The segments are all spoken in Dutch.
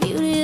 the beauty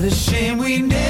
What a shame we never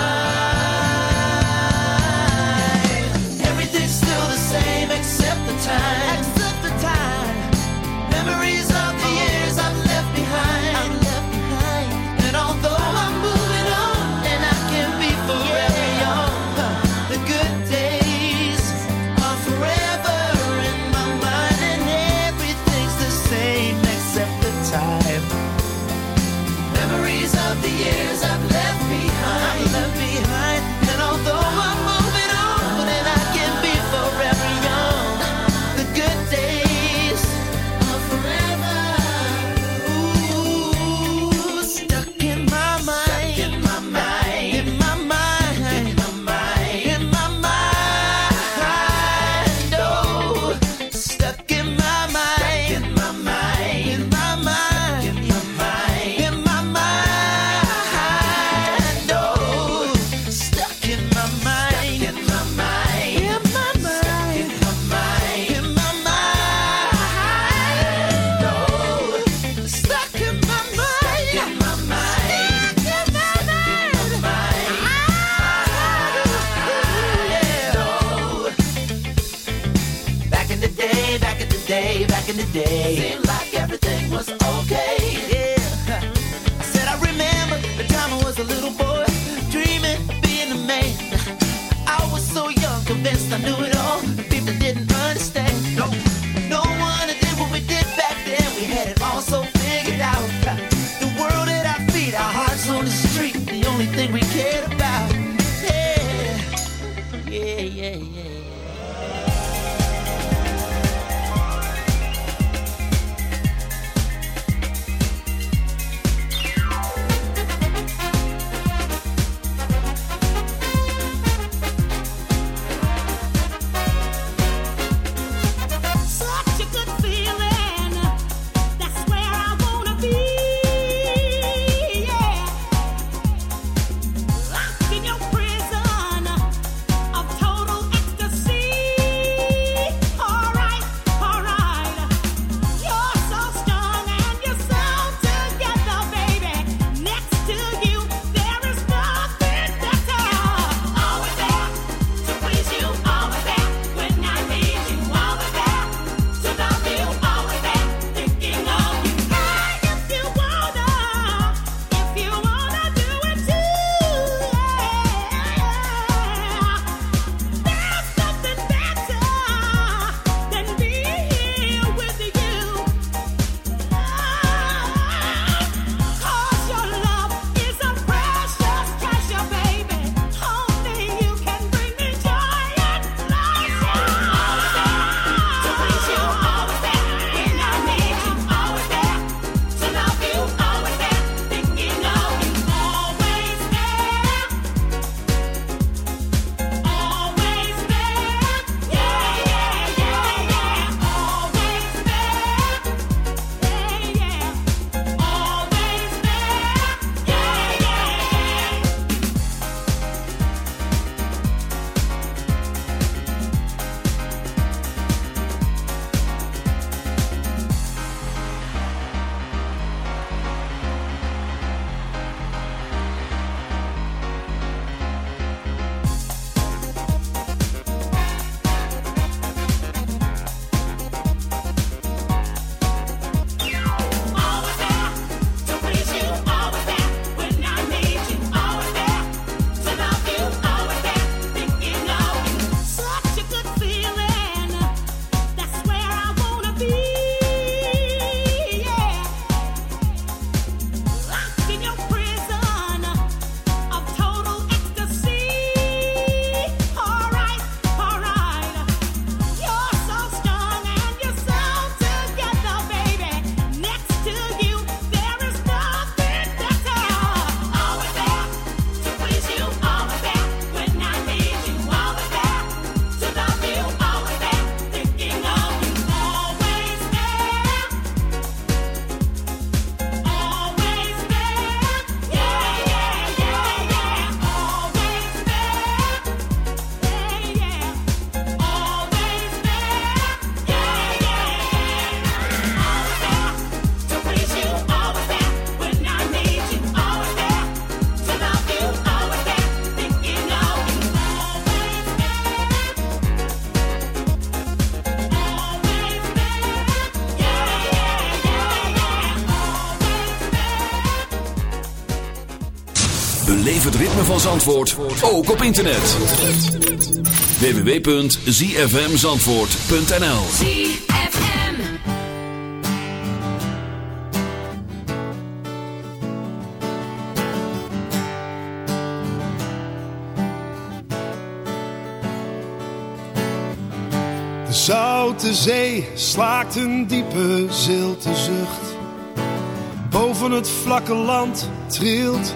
Time, except the time. Memories van Zandvoort, ook op internet. www.zfmzandvoort.nl ZFM De zoute zee slaakt een diepe zilte zucht. Boven het vlakke land trilt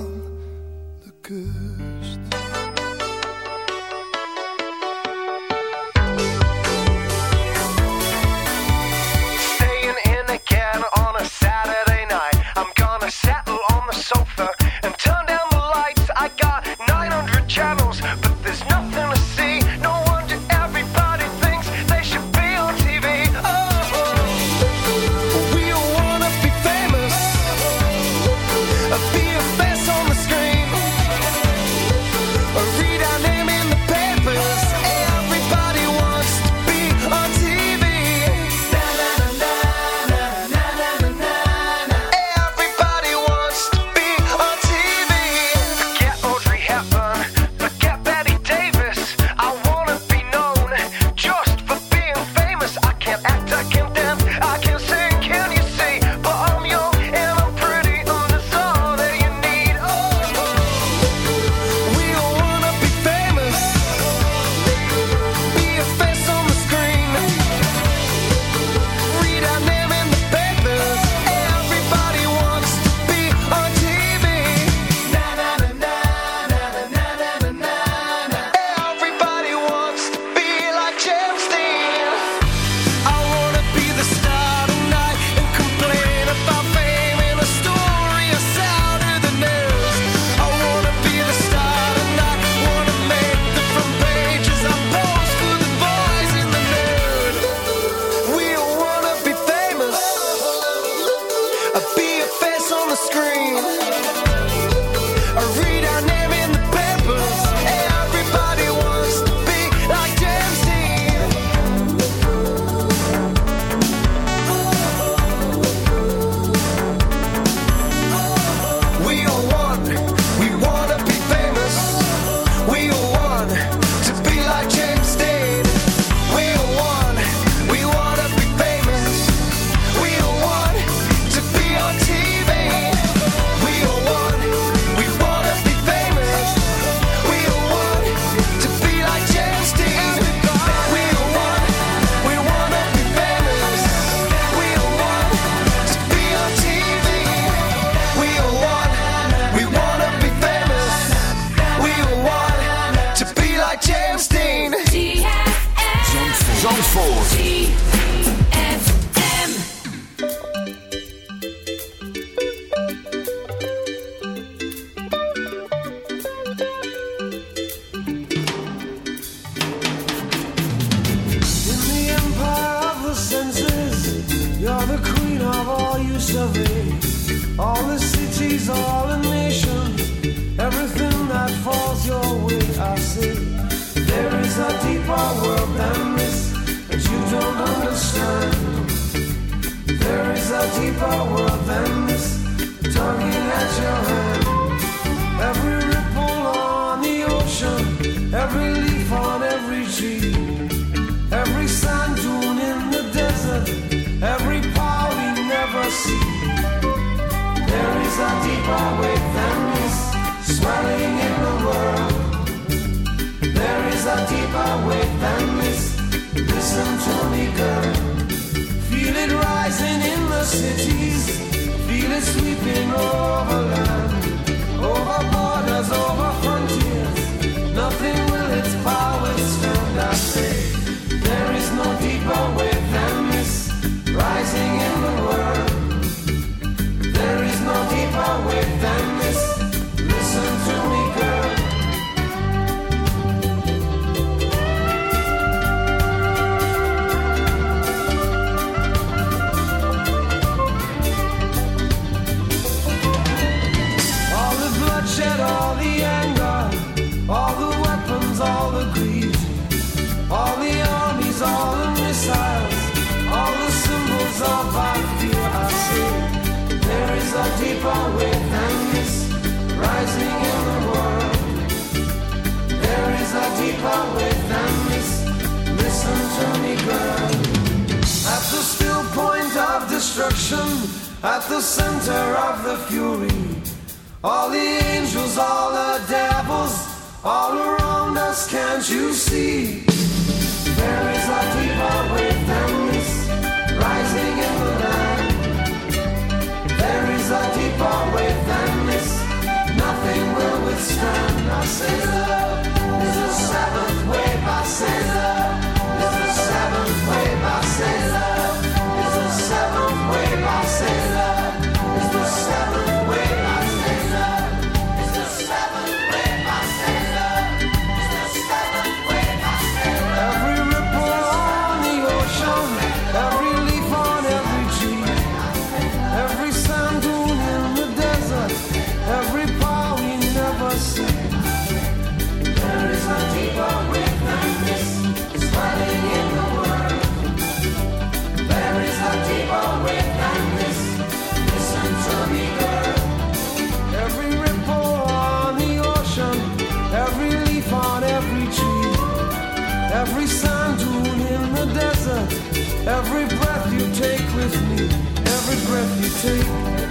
every breath you take,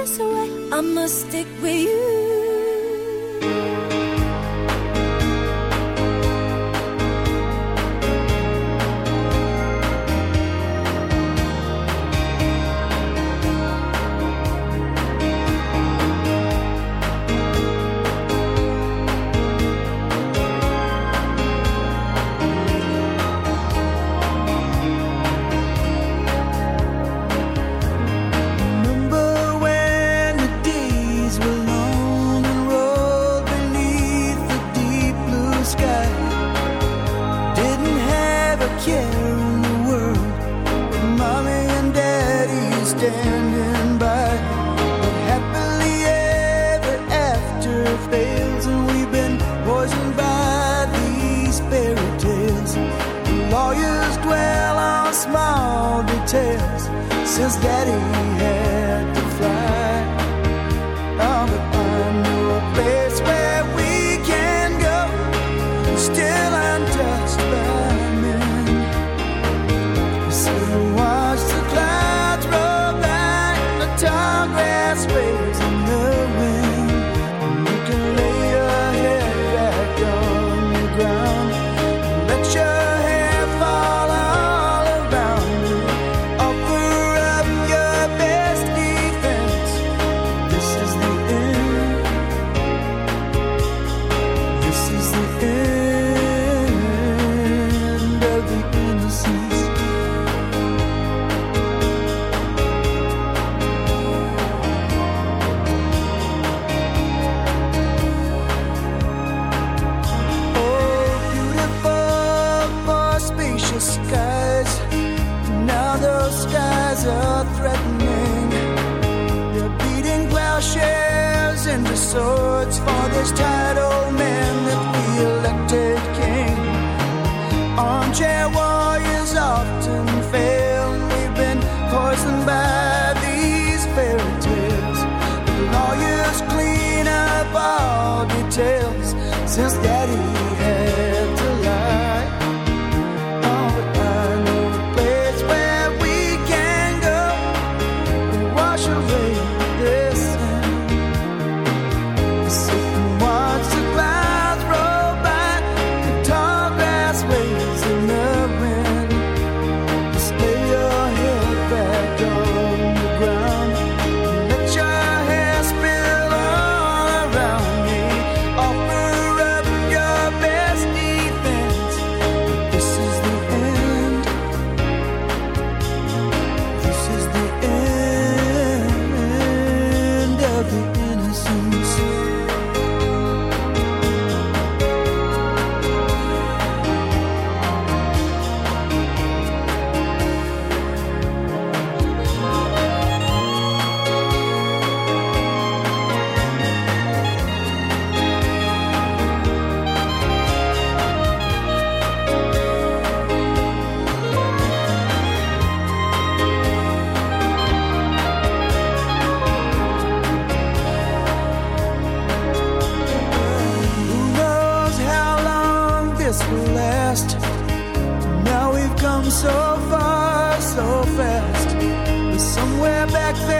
this away. I must stick with you. access.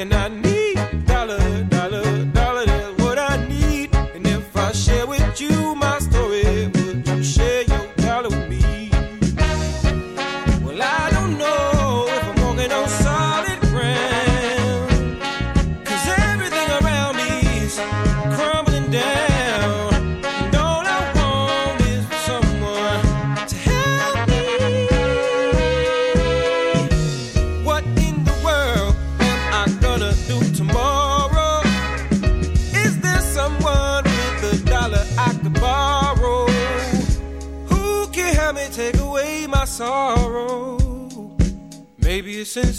and I need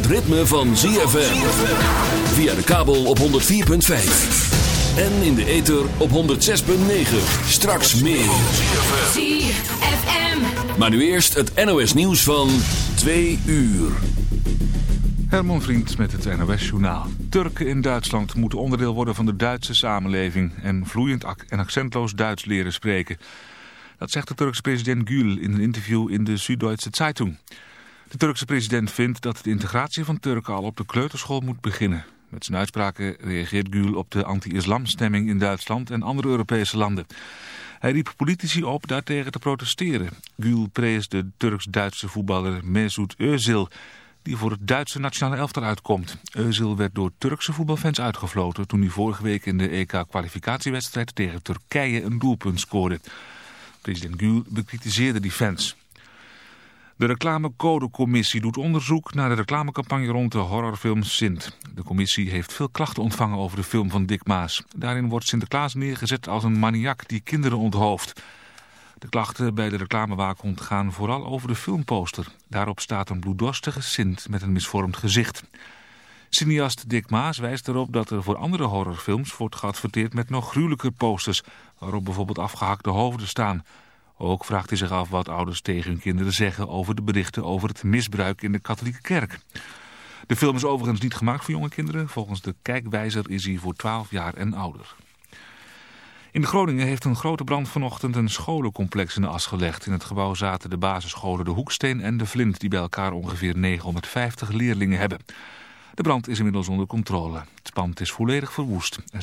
Het ritme van ZFM. Via de kabel op 104.5. En in de ether op 106.9. Straks meer. ZFM. Maar nu eerst het NOS nieuws van 2 uur. Herman Vriend met het NOS-journaal. Turken in Duitsland moeten onderdeel worden van de Duitse samenleving... en vloeiend ac- en accentloos Duits leren spreken. Dat zegt de Turkse president Gül in een interview in de Süddeutsche Zeitung. De Turkse president vindt dat de integratie van Turken al op de kleuterschool moet beginnen. Met zijn uitspraken reageert Gül op de anti-islamstemming in Duitsland en andere Europese landen. Hij riep politici op daartegen te protesteren. Gül prees de Turks-Duitse voetballer Mesut Özil die voor het Duitse nationale elftal uitkomt. Özil werd door Turkse voetbalfans uitgefloten toen hij vorige week in de EK-kwalificatiewedstrijd tegen Turkije een doelpunt scoorde. President Gül bekritiseerde die fans. De reclamecodecommissie doet onderzoek naar de reclamecampagne rond de horrorfilm Sint. De commissie heeft veel klachten ontvangen over de film van Dick Maas. Daarin wordt Sinterklaas neergezet als een maniak die kinderen onthoofd. De klachten bij de reclamewaakhond gaan vooral over de filmposter. Daarop staat een bloeddorstige Sint met een misvormd gezicht. Cineast Dick Maas wijst erop dat er voor andere horrorfilms wordt geadverteerd met nog gruwelijker posters, waarop bijvoorbeeld afgehakte hoofden staan. Ook vraagt hij zich af wat ouders tegen hun kinderen zeggen over de berichten over het misbruik in de katholieke kerk. De film is overigens niet gemaakt voor jonge kinderen. Volgens de kijkwijzer is hij voor 12 jaar en ouder. In Groningen heeft een grote brand vanochtend een scholencomplex in de as gelegd. In het gebouw zaten de basisscholen De Hoeksteen en De Vlint... die bij elkaar ongeveer 950 leerlingen hebben. De brand is inmiddels onder controle. Het pand is volledig verwoest. Er zijn